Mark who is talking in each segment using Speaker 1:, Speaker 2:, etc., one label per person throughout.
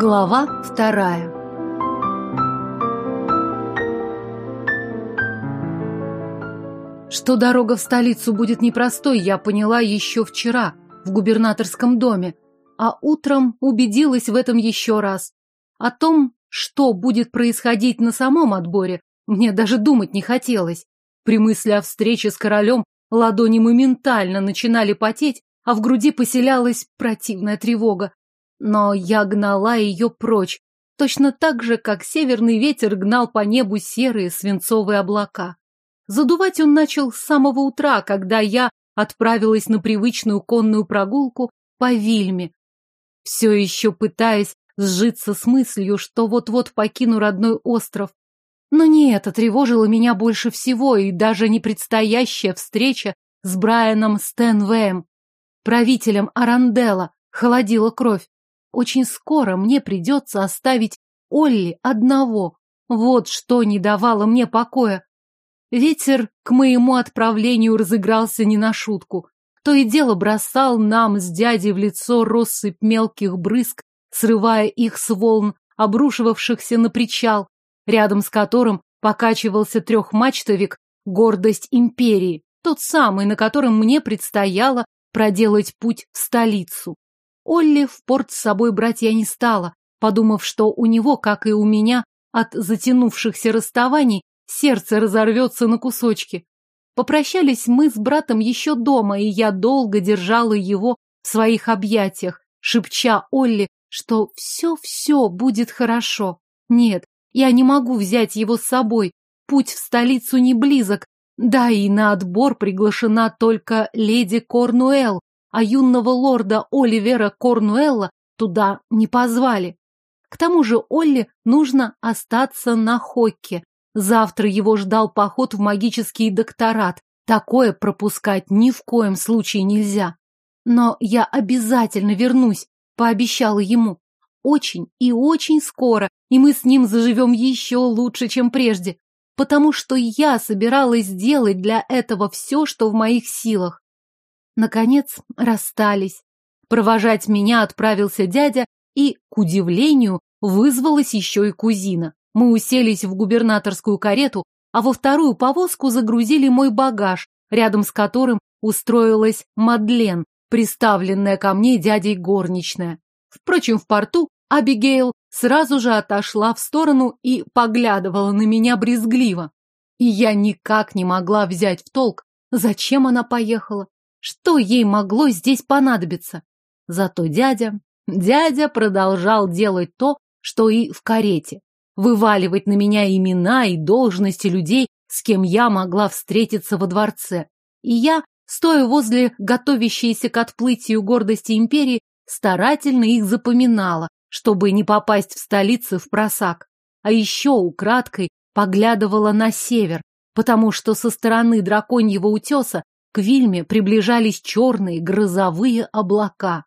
Speaker 1: Глава вторая Что дорога в столицу будет непростой, я поняла еще вчера, в губернаторском доме, а утром убедилась в этом еще раз. О том, что будет происходить на самом отборе, мне даже думать не хотелось. При мысли о встрече с королем ладони моментально начинали потеть, а в груди поселялась противная тревога. Но я гнала ее прочь, точно так же, как северный ветер гнал по небу серые свинцовые облака. Задувать он начал с самого утра, когда я отправилась на привычную конную прогулку по Вильме, все еще пытаясь сжиться с мыслью, что вот-вот покину родной остров. Но не это тревожило меня больше всего, и даже не предстоящая встреча с Брайаном Стэнвэем, правителем Аранделла, холодила кровь. Очень скоро мне придется оставить Олли одного. Вот что не давало мне покоя. Ветер к моему отправлению разыгрался не на шутку. То и дело бросал нам с дядей в лицо россыпь мелких брызг, срывая их с волн, обрушивавшихся на причал, рядом с которым покачивался трехмачтовик «Гордость империи», тот самый, на котором мне предстояло проделать путь в столицу. Олли в порт с собой брать я не стала, подумав, что у него, как и у меня, от затянувшихся расставаний сердце разорвется на кусочки. Попрощались мы с братом еще дома, и я долго держала его в своих объятиях, шепча Олли, что все-все будет хорошо. Нет, я не могу взять его с собой, путь в столицу не близок, да и на отбор приглашена только леди Корнуэлл, а юного лорда Оливера Корнуэлла туда не позвали. К тому же Олли нужно остаться на Хокке. Завтра его ждал поход в магический докторат. Такое пропускать ни в коем случае нельзя. Но я обязательно вернусь, пообещала ему. Очень и очень скоро, и мы с ним заживем еще лучше, чем прежде. Потому что я собиралась сделать для этого все, что в моих силах. Наконец расстались. Провожать меня отправился дядя, и, к удивлению, вызвалась еще и кузина. Мы уселись в губернаторскую карету, а во вторую повозку загрузили мой багаж, рядом с которым устроилась Мадлен, приставленная ко мне дядей горничная. Впрочем, в порту Абигейл сразу же отошла в сторону и поглядывала на меня брезгливо. И я никак не могла взять в толк, зачем она поехала. Что ей могло здесь понадобиться? Зато дядя... Дядя продолжал делать то, что и в карете. Вываливать на меня имена и должности людей, с кем я могла встретиться во дворце. И я, стоя возле готовящейся к отплытию гордости империи, старательно их запоминала, чтобы не попасть в столицы в просак. А еще украдкой поглядывала на север, потому что со стороны драконьего утеса к Вильме приближались черные грозовые облака.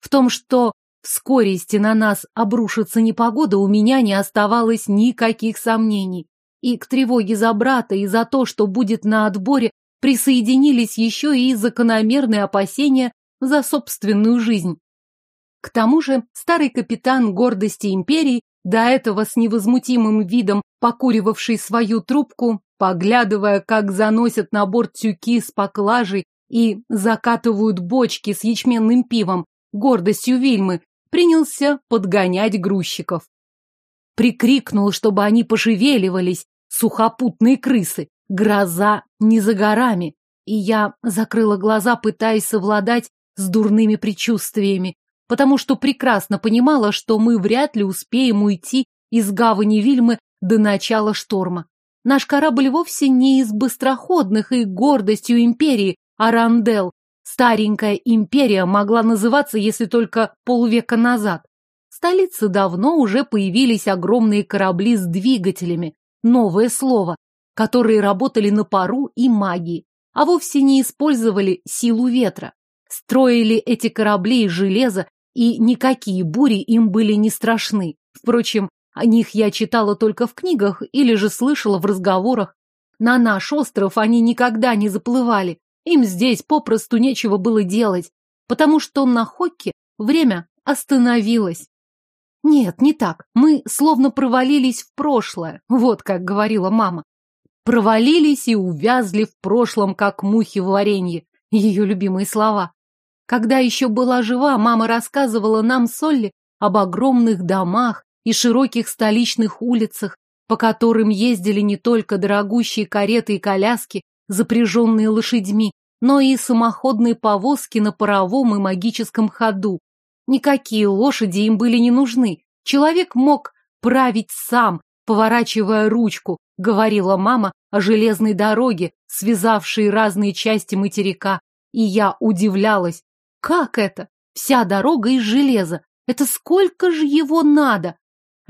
Speaker 1: В том, что вскоре на нас обрушится непогода, у меня не оставалось никаких сомнений. И к тревоге за брата и за то, что будет на отборе, присоединились еще и закономерные опасения за собственную жизнь. К тому же старый капитан гордости империи, до этого с невозмутимым видом покуривавший свою трубку, поглядывая, как заносят на борт тюки с поклажей и закатывают бочки с ячменным пивом, гордостью Вильмы, принялся подгонять грузчиков. Прикрикнул, чтобы они пошевеливались, сухопутные крысы, гроза не за горами. И я закрыла глаза, пытаясь совладать с дурными предчувствиями, потому что прекрасно понимала, что мы вряд ли успеем уйти из гавани Вильмы до начала шторма. Наш корабль вовсе не из быстроходных и гордостью империи, а Рандел. Старенькая империя могла называться, если только полвека назад. В столице давно уже появились огромные корабли с двигателями, новое слово, которые работали на пару и магии, а вовсе не использовали силу ветра. Строили эти корабли из железа, и никакие бури им были не страшны. Впрочем, о них я читала только в книгах или же слышала в разговорах. На наш остров они никогда не заплывали. Им здесь попросту нечего было делать, потому что на Хокке время остановилось. Нет, не так. Мы словно провалились в прошлое, вот как говорила мама. Провалились и увязли в прошлом, как мухи в варенье. Ее любимые слова. Когда еще была жива, мама рассказывала нам с Олли об огромных домах и широких столичных улицах, по которым ездили не только дорогущие кареты и коляски, запряженные лошадьми, но и самоходные повозки на паровом и магическом ходу. Никакие лошади им были не нужны. Человек мог править сам, поворачивая ручку, говорила мама о железной дороге, связавшей разные части материка. И я удивлялась, как это? Вся дорога из железа. Это сколько же его надо?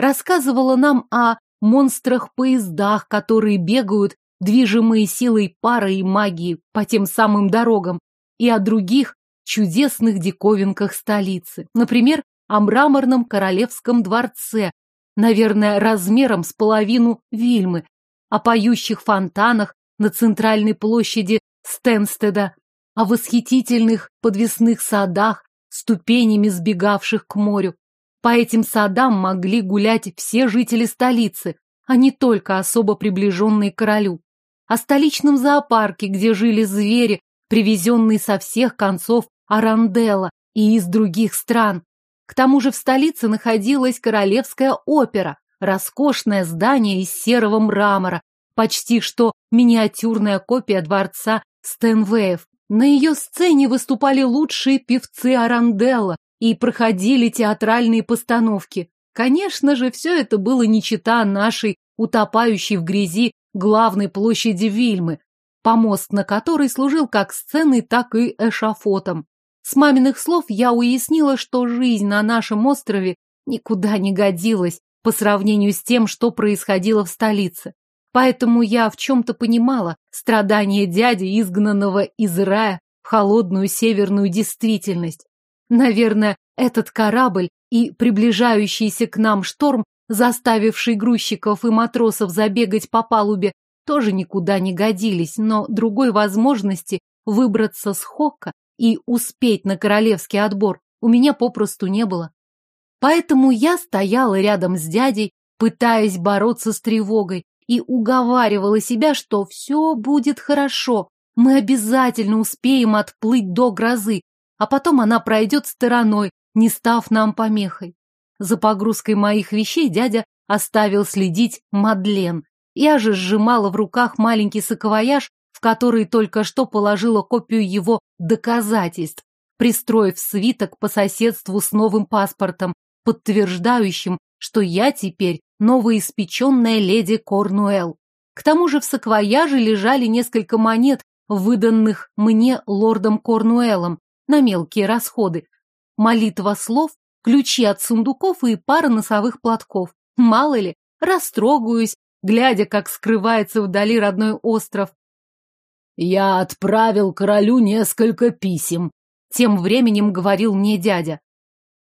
Speaker 1: Рассказывала нам о монстрах-поездах, которые бегают, движимые силой пары и магии по тем самым дорогам, и о других чудесных диковинках столицы. Например, о мраморном королевском дворце, наверное, размером с половину Вильмы, о поющих фонтанах на центральной площади Стенстеда, о восхитительных подвесных садах, ступенями сбегавших к морю, по этим садам могли гулять все жители столицы, а не только особо приближенные к королю. О столичном зоопарке, где жили звери, привезенные со всех концов Аранделла и из других стран. К тому же в столице находилась Королевская опера, роскошное здание из серого мрамора, почти что миниатюрная копия дворца Стенвеев. На ее сцене выступали лучшие певцы Аранделла, и проходили театральные постановки. Конечно же, все это было не чета нашей, утопающей в грязи, главной площади Вильмы, помост на которой служил как сценой, так и эшафотом. С маминых слов я уяснила, что жизнь на нашем острове никуда не годилась по сравнению с тем, что происходило в столице. Поэтому я в чем-то понимала страдания дяди, изгнанного из рая в холодную северную действительность. Наверное, этот корабль и приближающийся к нам шторм, заставивший грузчиков и матросов забегать по палубе, тоже никуда не годились, но другой возможности выбраться с Хокка и успеть на королевский отбор у меня попросту не было. Поэтому я стояла рядом с дядей, пытаясь бороться с тревогой, и уговаривала себя, что все будет хорошо, мы обязательно успеем отплыть до грозы, а потом она пройдет стороной, не став нам помехой. За погрузкой моих вещей дядя оставил следить Мадлен. Я же сжимала в руках маленький саквояж, в который только что положила копию его доказательств, пристроив свиток по соседству с новым паспортом, подтверждающим, что я теперь новоиспеченная леди Корнуэлл. К тому же в саквояже лежали несколько монет, выданных мне лордом Корнуэллом, на мелкие расходы. Молитва слов, ключи от сундуков и пара носовых платков. Мало ли, растрогаюсь, глядя, как скрывается вдали родной остров. «Я отправил королю несколько писем», — тем временем говорил мне дядя.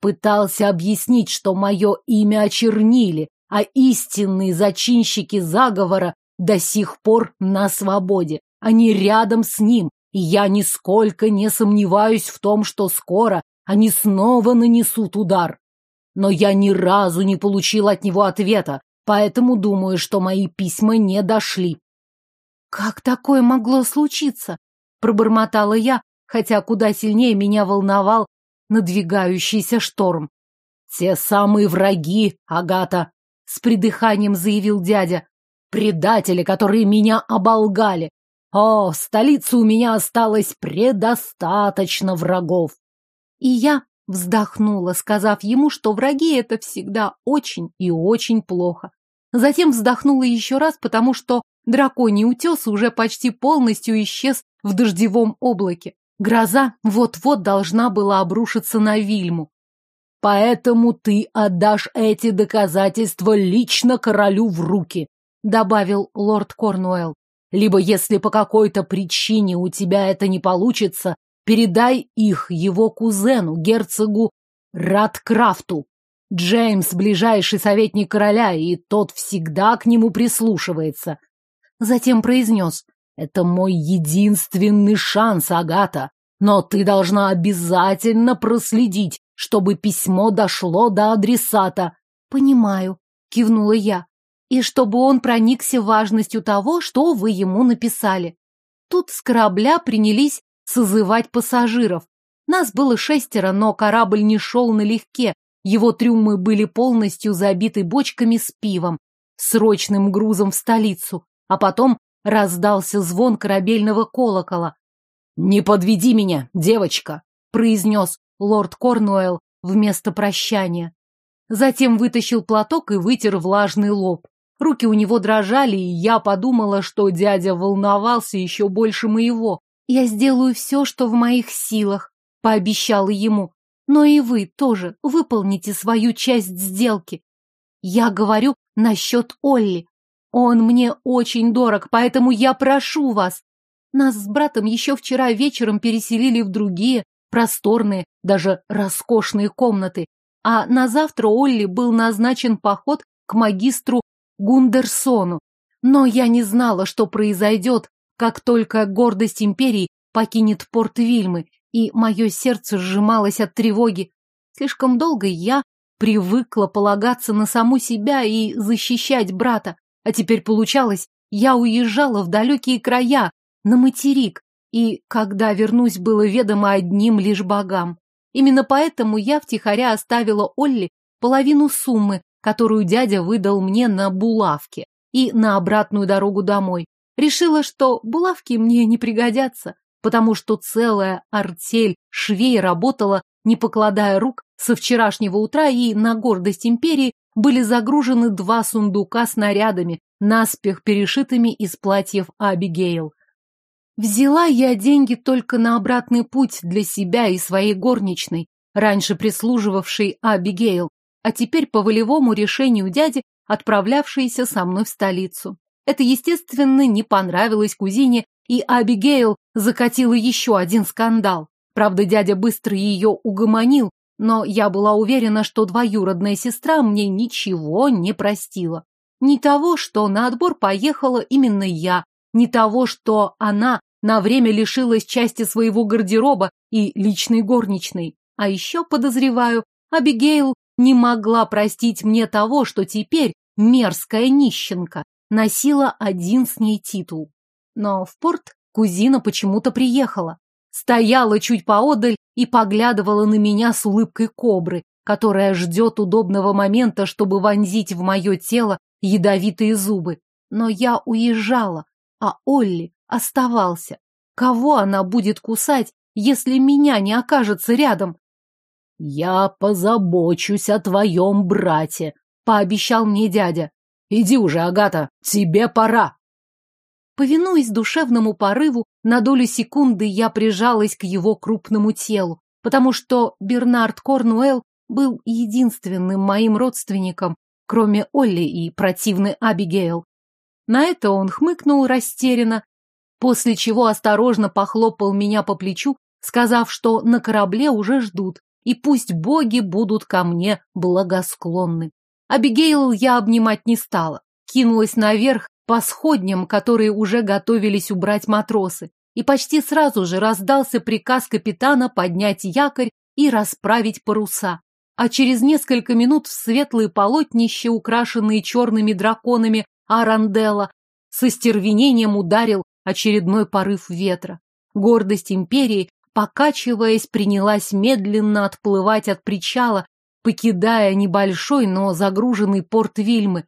Speaker 1: Пытался объяснить, что мое имя очернили, а истинные зачинщики заговора до сих пор на свободе. Они рядом с ним, и я нисколько не сомневаюсь в том, что скоро они снова нанесут удар. Но я ни разу не получил от него ответа, поэтому думаю, что мои письма не дошли. «Как такое могло случиться?» — пробормотала я, хотя куда сильнее меня волновал надвигающийся шторм. «Те самые враги, Агата!» — с придыханием заявил дядя. «Предатели, которые меня оболгали, о, в столице у меня осталось предостаточно врагов. И я вздохнула, сказав ему, что враги это всегда очень и очень плохо. Затем вздохнула еще раз, потому что драконий утес уже почти полностью исчез в дождевом облаке. Гроза вот-вот должна была обрушиться на Вильму. «Поэтому ты отдашь эти доказательства лично королю в руки», добавил лорд Корнуэлл. Либо, если по какой-то причине у тебя это не получится, передай их его кузену, герцогу Радкрафту. Джеймс – ближайший советник короля, и тот всегда к нему прислушивается. Затем произнес, это мой единственный шанс, Агата, но ты должна обязательно проследить, чтобы письмо дошло до адресата. Понимаю, кивнула я. И чтобы он проникся важностью того, что вы ему написали. Тут с корабля принялись созывать пассажиров. Нас было шестеро, но корабль не шел налегке. Его трюмы были полностью забиты бочками с пивом, срочным грузом в столицу. А потом раздался звон корабельного колокола. «Не подведи меня, девочка!» — произнес лорд Корнуэлл вместо прощания. Затем вытащил платок и вытер влажный лоб. Руки у него дрожали, и я подумала, что дядя волновался еще больше моего. «Я сделаю все, что в моих силах», — пообещала ему. «Но и вы тоже выполните свою часть сделки. Я говорю насчет Олли. Он мне очень дорог, поэтому я прошу вас. Нас с братом еще вчера вечером переселили в другие, просторные, даже роскошные комнаты, а на завтра Олли был назначен поход к магистру Гундерсону. Но я не знала, что произойдет, как только гордость империи покинет порт Вильмы, и мое сердце сжималось от тревоги. Слишком долго я привыкла полагаться на саму себя и защищать брата, а теперь получалось, я уезжала в далекие края, на материк, и, когда вернусь, было ведомо одним лишь богам. Именно поэтому я втихаря оставила Олли половину суммы, которую дядя выдал мне на булавки и на обратную дорогу домой. Решила, что булавки мне не пригодятся, потому что целая артель швей работала, не покладая рук, со вчерашнего утра и на гордость империи были загружены два сундука с нарядами, наспех перешитыми из платьев Абигейл. Взяла я деньги только на обратный путь для себя и своей горничной, раньше прислуживавшей Абигейл, а теперь по волевому решению дяди, отправлявшейся со мной в столицу. Это, естественно, не понравилось кузине, и Абигейл закатила еще один скандал. Правда, дядя быстро ее угомонил, но я была уверена, что двоюродная сестра мне ничего не простила. Ни того, что на отбор поехала именно я, ни того, что она на время лишилась части своего гардероба и личной горничной. А еще, подозреваю, Абигейл не могла простить мне того, что теперь мерзкая нищенка носила один с ней титул. Но в порт кузина почему-то приехала. Стояла чуть поодаль и поглядывала на меня с улыбкой кобры, которая ждет удобного момента, чтобы вонзить в мое тело ядовитые зубы. Но я уезжала, а Олли оставался. Кого она будет кусать, если меня не окажется рядом? «Я позабочусь о твоем брате», — пообещал мне дядя. «Иди уже, Агата, тебе пора». Повинуясь душевному порыву, на долю секунды я прижалась к его крупному телу, потому что Бернард Корнуэлл был единственным моим родственником, кроме Олли и противной Абигейл. На это он хмыкнул растерянно, после чего осторожно похлопал меня по плечу, сказав, что на корабле уже ждут, и пусть боги будут ко мне благосклонны. Абигейл я обнимать не стала, кинулась наверх по сходням, которые уже готовились убрать матросы, и почти сразу же раздался приказ капитана поднять якорь и расправить паруса. А через несколько минут в светлые полотнища, украшенные черными драконами Аранделла, со стервенением ударил очередной порыв ветра. Гордость империи, покачиваясь, принялась медленно отплывать от причала, покидая небольшой, но загруженный порт Вильмы.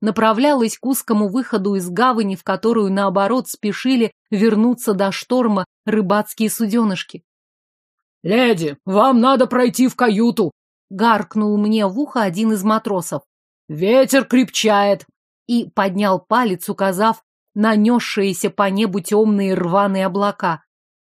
Speaker 1: Направлялась к узкому выходу из гавани, в которую, наоборот, спешили вернуться до шторма рыбацкие суденышки.
Speaker 2: «Леди, вам надо пройти в каюту!» — гаркнул мне в ухо один из матросов. «Ветер крепчает!»
Speaker 1: и поднял палец, указав на несшиеся по небу темные рваные облака,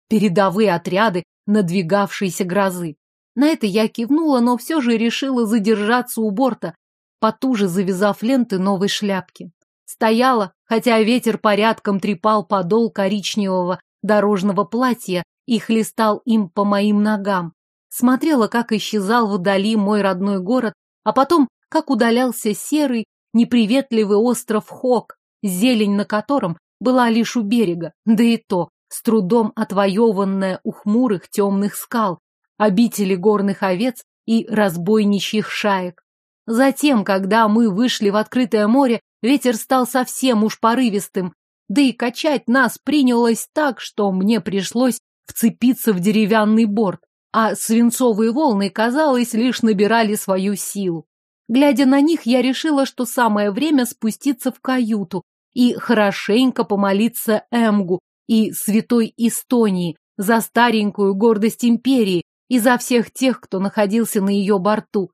Speaker 1: передовые отряды надвигавшейся грозы. На это я кивнула, но все же решила задержаться у борта, потуже завязав ленты новой шляпки. Стояла, хотя ветер порядком трепал подол коричневого дорожного платья и хлестал им по моим ногам. Смотрела, как исчезал вдали мой родной город, а потом, как удалялся серый, неприветливый остров Хок, зелень на котором была лишь у берега, да и то с трудом отвоеванная у хмурых темных скал, обители горных овец, и разбойничьих шаек. Затем, когда мы вышли в открытое море, ветер стал совсем уж порывистым, да и качать нас принялось так, что мне пришлось вцепиться в деревянный борт, а свинцовые волны, казалось, лишь набирали свою силу. Глядя на них, я решила, что самое время спуститься в каюту и хорошенько помолиться Эмгу и святой Эстонии за старенькую гордость империи и за всех тех, кто находился на ее борту.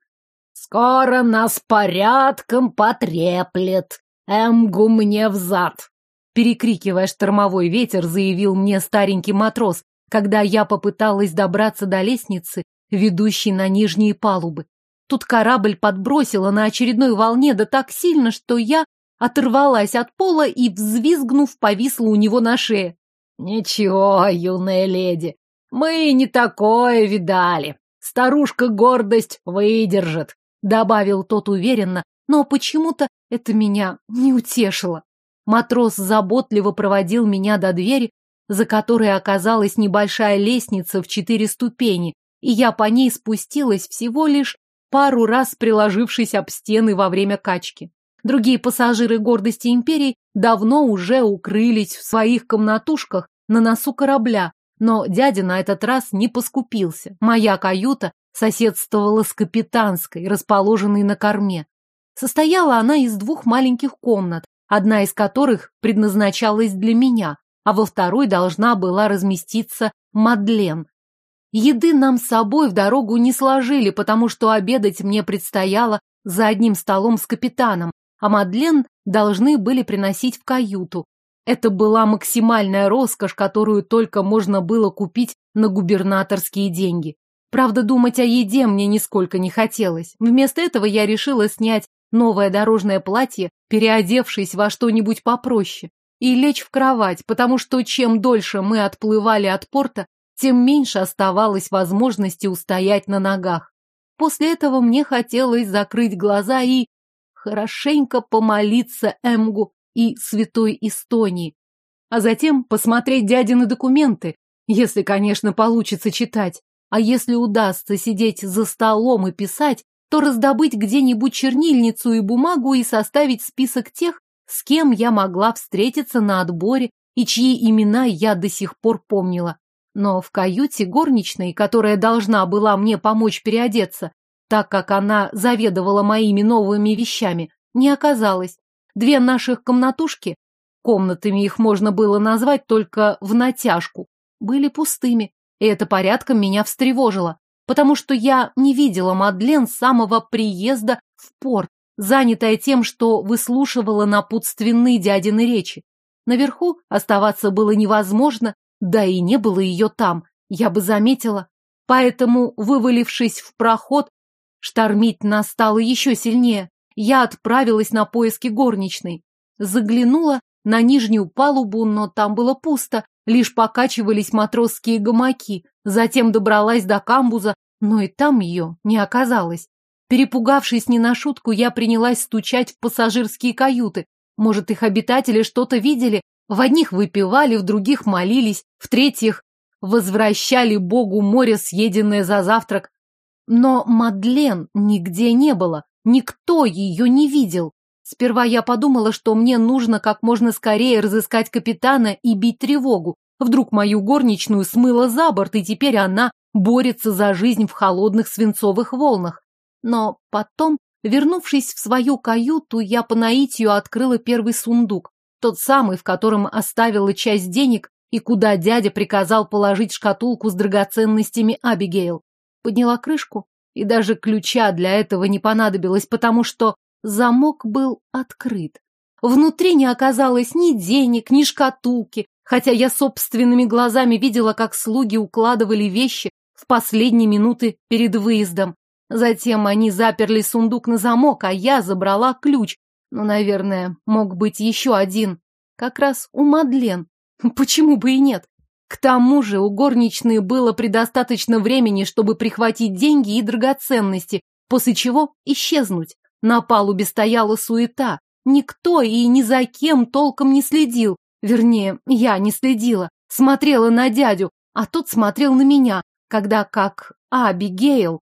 Speaker 1: «Скоро нас порядком потреплет, Эмгу мне взад!» Перекрикивая штормовой ветер, заявил мне старенький матрос, когда я попыталась добраться до лестницы, ведущей на нижние палубы. Тут корабль подбросило на очередной волне да так сильно, что я оторвалась от пола и, взвизгнув, повисла у него на шее. «Ничего, юная леди, мы не такое видали. Старушка гордость выдержит», — добавил тот уверенно, но почему-то это меня не утешило. Матрос заботливо проводил меня до двери, за которой оказалась небольшая лестница в четыре ступени, и я по ней спустилась всего лишь пару раз приложившись об стены во время качки. Другие пассажиры гордости империи давно уже укрылись в своих комнатушках на носу корабля, но дядя на этот раз не поскупился. Моя каюта соседствовала с капитанской, расположенной на корме. Состояла она из двух маленьких комнат, одна из которых предназначалась для меня, а во второй должна была разместиться Мадлен. Еды нам с собой в дорогу не сложили, потому что обедать мне предстояло за одним столом с капитаном, а Мадлен должны были приносить в каюту. Это была максимальная роскошь, которую только можно было купить на губернаторские деньги. Правда, думать о еде мне нисколько не хотелось. Вместо этого я решила снять новое дорожное платье, переодевшись во что-нибудь попроще, и лечь в кровать, потому что чем дольше мы отплывали от порта, тем меньше оставалось возможности устоять на ногах. После этого мне хотелось закрыть глаза и хорошенько помолиться Эмгу и святой Эстонии, а затем посмотреть дядины документы, если, конечно, получится читать. А если удастся сидеть за столом и писать, то раздобыть где-нибудь чернильницу и бумагу и составить список тех, с кем я могла встретиться на отборе и чьи имена я до сих пор помнила. Но в каюте горничной, которая должна была мне помочь переодеться, так как она заведовала моими новыми вещами, не оказалось. Две наших комнатушки, комнатами их можно было назвать только в натяжку, были пустыми, и это порядком меня встревожило потому что я не видела Мадлен с самого приезда в порт, занятая тем, что выслушивала напутственные дядины речи. Наверху оставаться было невозможно, да и не было ее там, я бы заметила. Поэтому, вывалившись в проход, штормить нас стало еще сильнее. Я отправилась на поиски горничной. Заглянула на нижнюю палубу, но там было пусто, лишь покачивались матросские гамаки. Затем добралась до камбуза, но и там ее не оказалось. Перепугавшись не на шутку, я принялась стучать в пассажирские каюты. Может, их обитатели что-то видели? В одних выпивали, в других молились, в третьих возвращали Богу море, съеденное за завтрак. Но Мадлен нигде не было, никто ее не видел. Сперва я подумала, что мне нужно как можно скорее разыскать капитана и бить тревогу. Вдруг мою горничную смыло за борт, и теперь она борется за жизнь в холодных свинцовых волнах. Но потом, вернувшись в свою каюту, я по наитию открыла первый сундук, тот самый, в котором оставила часть денег и куда дядя приказал положить шкатулку с драгоценностями Абигейл. Подняла крышку, и даже ключа для этого не понадобилось, потому что замок был открыт. Внутри не оказалось ни денег, ни шкатулки, хотя я собственными глазами видела, как слуги укладывали вещи в последние минуты перед выездом. Затем они заперли сундук на замок, а я забрала ключ. Ну, наверное, мог быть еще один. Как раз у Мадлен. Почему бы и нет? К тому же у горничной было предостаточно времени, чтобы прихватить деньги и драгоценности, после чего исчезнуть. На палубе стояла суета. Никто и ни за кем толком не следил. Вернее, я не следила. Смотрела на дядю, а тот смотрел на меня, когда как Абигейл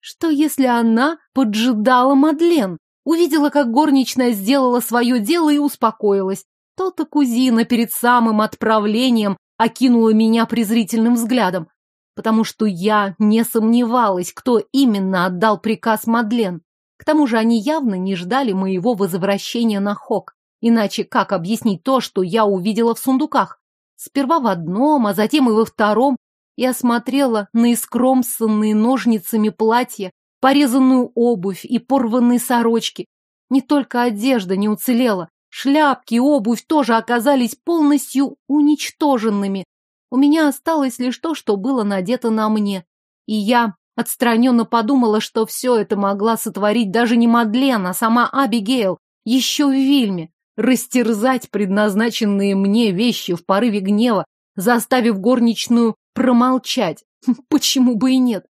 Speaker 1: Что если она поджидала Мадлен? Увидела, как горничная сделала свое дело и успокоилась. То-то кузина перед самым отправлением окинула меня презрительным взглядом, потому что я не сомневалась, кто именно отдал приказ Мадлен. К тому же они явно не ждали моего возвращения на Хок. Иначе как объяснить то, что я увидела в сундуках? Сперва в одном, а затем и во втором. Я смотрела на искромсанные ножницами платья, порезанную обувь и порванные сорочки. Не только одежда не уцелела, шляпки обувь тоже оказались полностью уничтоженными. У меня осталось лишь то, что было надето на мне. И я отстраненно подумала, что все это могла сотворить даже не Мадлен, а сама Абигейл, еще в Вильме, растерзать предназначенные мне вещи в порыве гнева, заставив горничную промолчать. Почему бы и нет?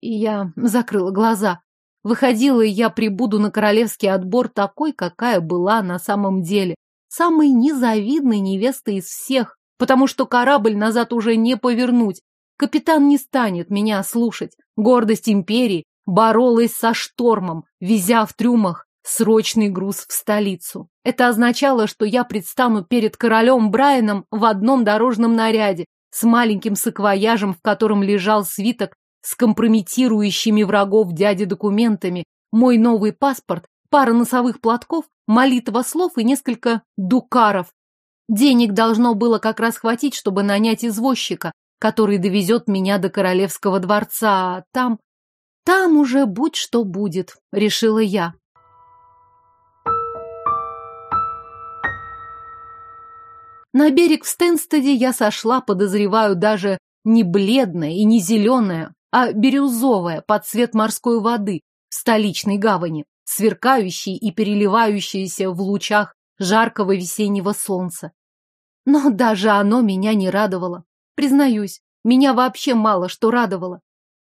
Speaker 1: И я закрыла глаза. Выходила, я прибуду на королевский отбор такой, какая была на самом деле. Самой незавидной невестой из всех, потому что корабль назад уже не повернуть. Капитан не станет меня слушать. Гордость империи боролась со штормом, везя в трюмах срочный груз в столицу. Это означало, что я предстану перед королем Брайаном в одном дорожном наряде, с маленьким саквояжем, в котором лежал свиток с компрометирующими врагов дяди документами, мой новый паспорт, пара носовых платков, молитва слов и несколько дукаров. Денег должно было как раз хватить, чтобы нанять извозчика, который довезет меня до королевского дворца, а там... Там уже будь что будет, решила я. На берег в Стенстеде я сошла, подозреваю, даже не бледная и не зеленая, а бирюзовая под цвет морской воды в столичной гавани, сверкающей и переливающейся в лучах жаркого весеннего солнца. Но даже оно меня не радовало. Признаюсь, меня вообще мало что радовало.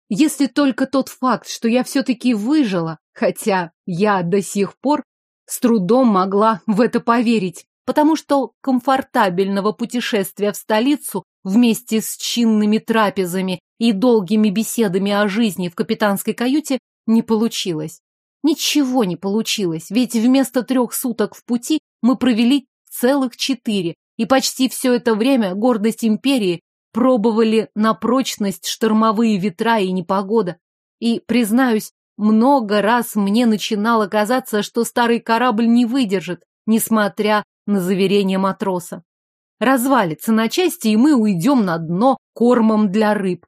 Speaker 1: Если только тот факт, что я все-таки выжила, хотя я до сих пор с трудом могла в это поверить потому что комфортабельного путешествия в столицу вместе с чинными трапезами и долгими беседами о жизни в капитанской каюте не получилось. Ничего не получилось, ведь вместо трех суток в пути мы провели целых четыре, и почти все это время гордость империи пробовали на прочность штормовые ветра и непогода. И, признаюсь, много раз мне начинало казаться, что старый корабль не выдержит, несмотря на заверение матроса. Развалится на части, и мы уйдем на дно кормом для рыб.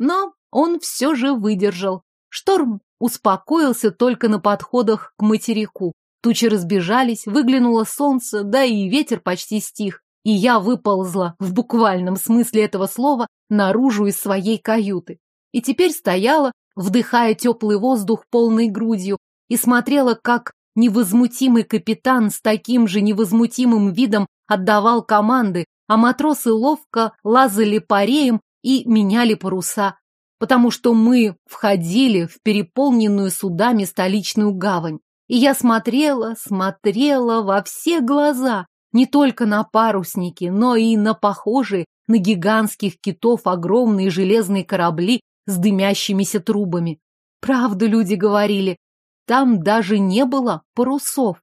Speaker 1: Но он все же выдержал. Шторм успокоился только на подходах к материку. Тучи разбежались, выглянуло солнце, да и ветер почти стих. И я выползла, в буквальном смысле этого слова, наружу из своей каюты. И теперь стояла, вдыхая теплый воздух полной грудью, и смотрела, как Невозмутимый капитан с таким же невозмутимым видом отдавал команды, а матросы ловко лазали по реям и меняли паруса, потому что мы входили в переполненную судами столичную гавань. И я смотрела, смотрела во все глаза, не только на парусники, но и на похожие на гигантских китов огромные железные корабли с дымящимися трубами. Правду люди говорили, там даже не было парусов.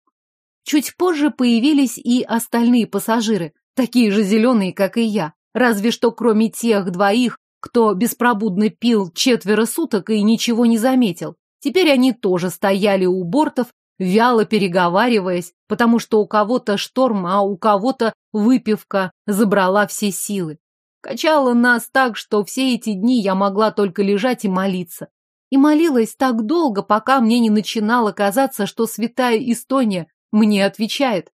Speaker 1: Чуть позже появились и остальные пассажиры, такие же зеленые, как и я, разве что кроме тех двоих, кто беспробудно пил четверо суток и ничего не заметил. Теперь они тоже стояли у бортов, вяло переговариваясь, потому что у кого-то шторм, а у кого-то выпивка забрала все силы. Качало нас так, что все эти дни я могла только лежать и молиться и молилась так долго, пока мне не начинало казаться, что святая Эстония мне отвечает.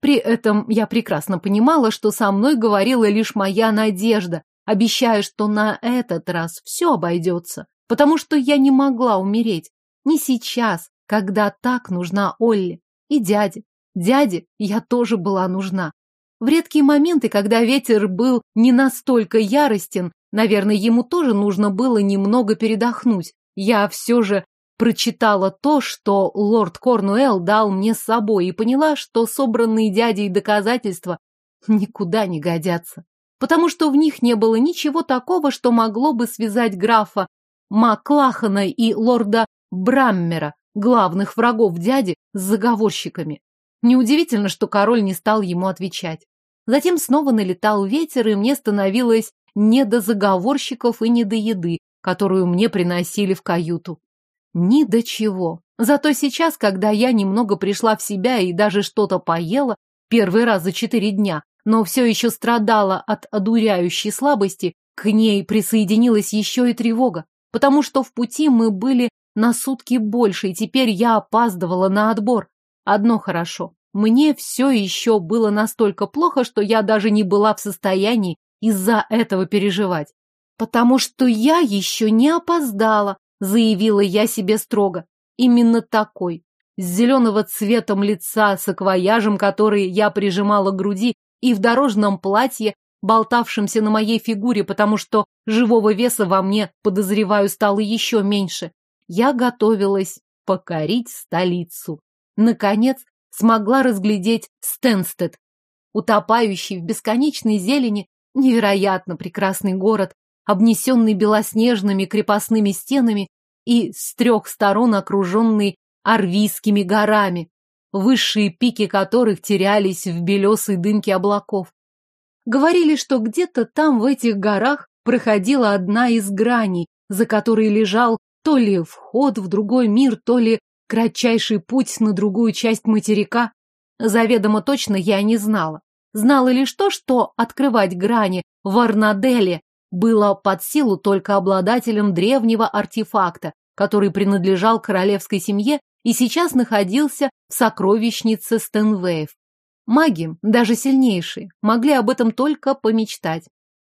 Speaker 1: При этом я прекрасно понимала, что со мной говорила лишь моя надежда, обещая, что на этот раз все обойдется, потому что я не могла умереть. Не сейчас, когда так нужна Олли. И дяде. Дяде я тоже была нужна. В редкие моменты, когда ветер был не настолько яростен, наверное, ему тоже нужно было немного передохнуть. Я все же прочитала то, что лорд Корнуэлл дал мне с собой, и поняла, что собранные дядей доказательства никуда не годятся, потому что в них не было ничего такого, что могло бы связать графа Маклахана и лорда Браммера, главных врагов дяди, с заговорщиками. Неудивительно, что король не стал ему отвечать. Затем снова налетал ветер, и мне становилось не до заговорщиков и не до еды, которую мне приносили в каюту. Ни до чего. Зато сейчас, когда я немного пришла в себя и даже что-то поела, первый раз за четыре дня, но все еще страдала от одуряющей слабости, к ней присоединилась еще и тревога, потому что в пути мы были на сутки больше, и теперь я опаздывала на отбор. Одно хорошо. Мне все еще было настолько плохо, что я даже не была в состоянии из-за этого переживать. Потому что я еще не опоздала, заявила я себе строго. Именно такой, с зеленого цветом лица, с акваяжем, который я прижимала к груди, и в дорожном платье, болтавшемся на моей фигуре, потому что живого веса во мне, подозреваю, стало еще меньше. Я готовилась покорить столицу. Наконец, смогла разглядеть Стенстед, утопающий в бесконечной зелени, невероятно прекрасный город, обнесенный белоснежными крепостными стенами и с трех сторон окруженный Арвийскими горами, высшие пики которых терялись в белесой дымке облаков. Говорили, что где-то там, в этих горах, проходила одна из граней, за которой лежал то ли вход в другой мир, то ли кратчайший путь на другую часть материка. Заведомо точно я не знала. Знала лишь то, что открывать грани в Арнаделе было под силу только обладателям древнего артефакта, который принадлежал королевской семье и сейчас находился в сокровищнице Стенвейв. Маги, даже сильнейшие, могли об этом только помечтать.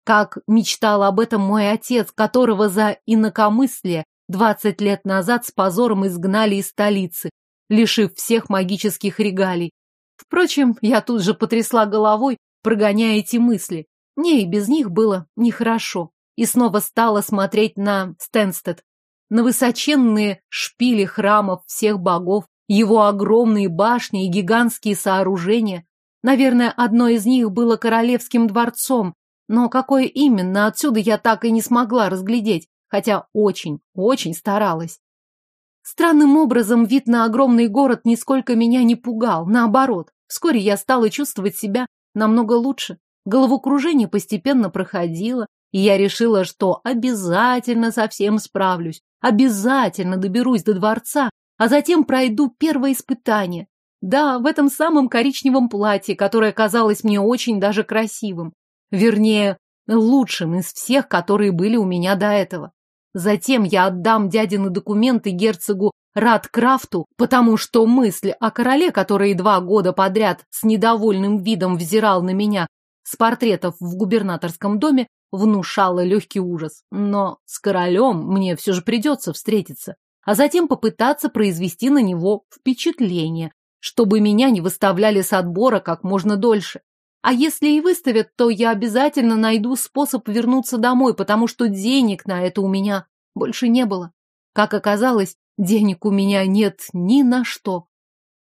Speaker 1: Как мечтал об этом мой отец, которого за инакомыслие двадцать лет назад с позором изгнали из столицы, лишив всех магических регалий. Впрочем, я тут же потрясла головой, прогоняя эти мысли. Мне и без них было нехорошо. И снова стала смотреть на Стенстед, на высоченные шпили храмов всех богов, его огромные башни и гигантские сооружения. Наверное, одно из них было королевским дворцом, но какое именно, отсюда я так и не смогла разглядеть, хотя очень, очень старалась. Странным образом вид на огромный город нисколько меня не пугал, наоборот. Вскоре я стала чувствовать себя намного лучше. Головокружение постепенно проходило, и я решила, что обязательно со всем справлюсь, обязательно доберусь до дворца, а затем пройду первое испытание. Да, в этом самом коричневом платье, которое казалось мне очень даже красивым. Вернее, лучшим из всех, которые были у меня до этого. Затем я отдам дядины документы герцогу Радкрафту, потому что мысль о короле, который два года подряд с недовольным видом взирал на меня с портретов в губернаторском доме, внушала легкий ужас. Но с королем мне все же придется встретиться, а затем попытаться произвести на него впечатление, чтобы меня не выставляли с отбора как можно дольше. А если и выставят, то я обязательно найду способ вернуться домой, потому что денег на это у меня больше не было. Как оказалось, денег у меня нет ни на что.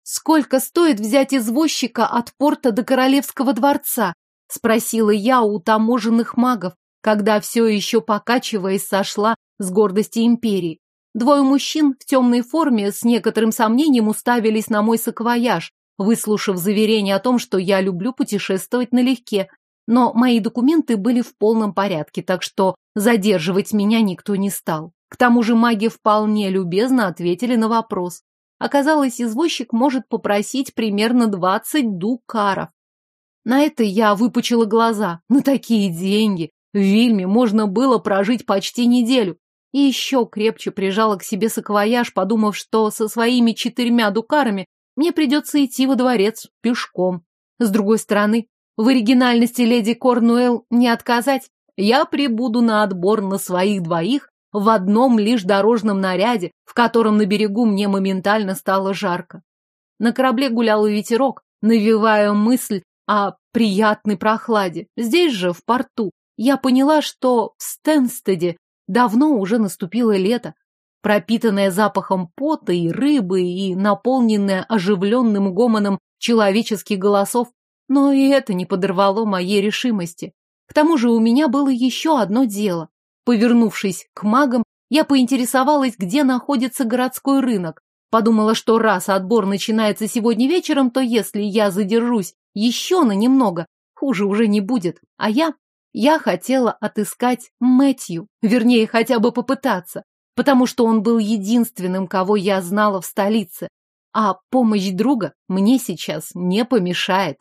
Speaker 1: Сколько стоит взять извозчика от порта до Королевского дворца? Спросила я у таможенных магов, когда все еще покачиваясь сошла с гордости империи. Двое мужчин в темной форме с некоторым сомнением уставились на мой саквояж, выслушав заверение о том, что я люблю путешествовать налегке, но мои документы были в полном порядке, так что задерживать меня никто не стал. К тому же маги вполне любезно ответили на вопрос. Оказалось, извозчик может попросить примерно двадцать дукаров. На это я выпучила глаза. На такие деньги в Вильме можно было прожить почти неделю. И еще крепче прижала к себе саквояж, подумав, что со своими четырьмя дукарами мне придется идти во дворец пешком. С другой стороны, в оригинальности леди Корнуэлл не отказать. Я прибуду на отбор на своих двоих в одном лишь дорожном наряде, в котором на берегу мне моментально стало жарко. На корабле гулял ветерок, навевая мысль о приятной прохладе. Здесь же, в порту, я поняла, что в Стенстеде давно уже наступило лето, пропитанная запахом пота и рыбы и наполненная оживленным гомоном человеческих голосов, но и это не подорвало моей решимости. К тому же у меня было еще одно дело. Повернувшись к магам, Я поинтересовалась, где находится городской рынок. Подумала, что раз отбор начинается сегодня вечером, то если я задержусь еще на немного, хуже уже не будет. А я... Я хотела отыскать Мэтью, вернее, хотя бы попытаться, потому что он был единственным, кого я знала в столице. А помощь друга мне сейчас не помешает.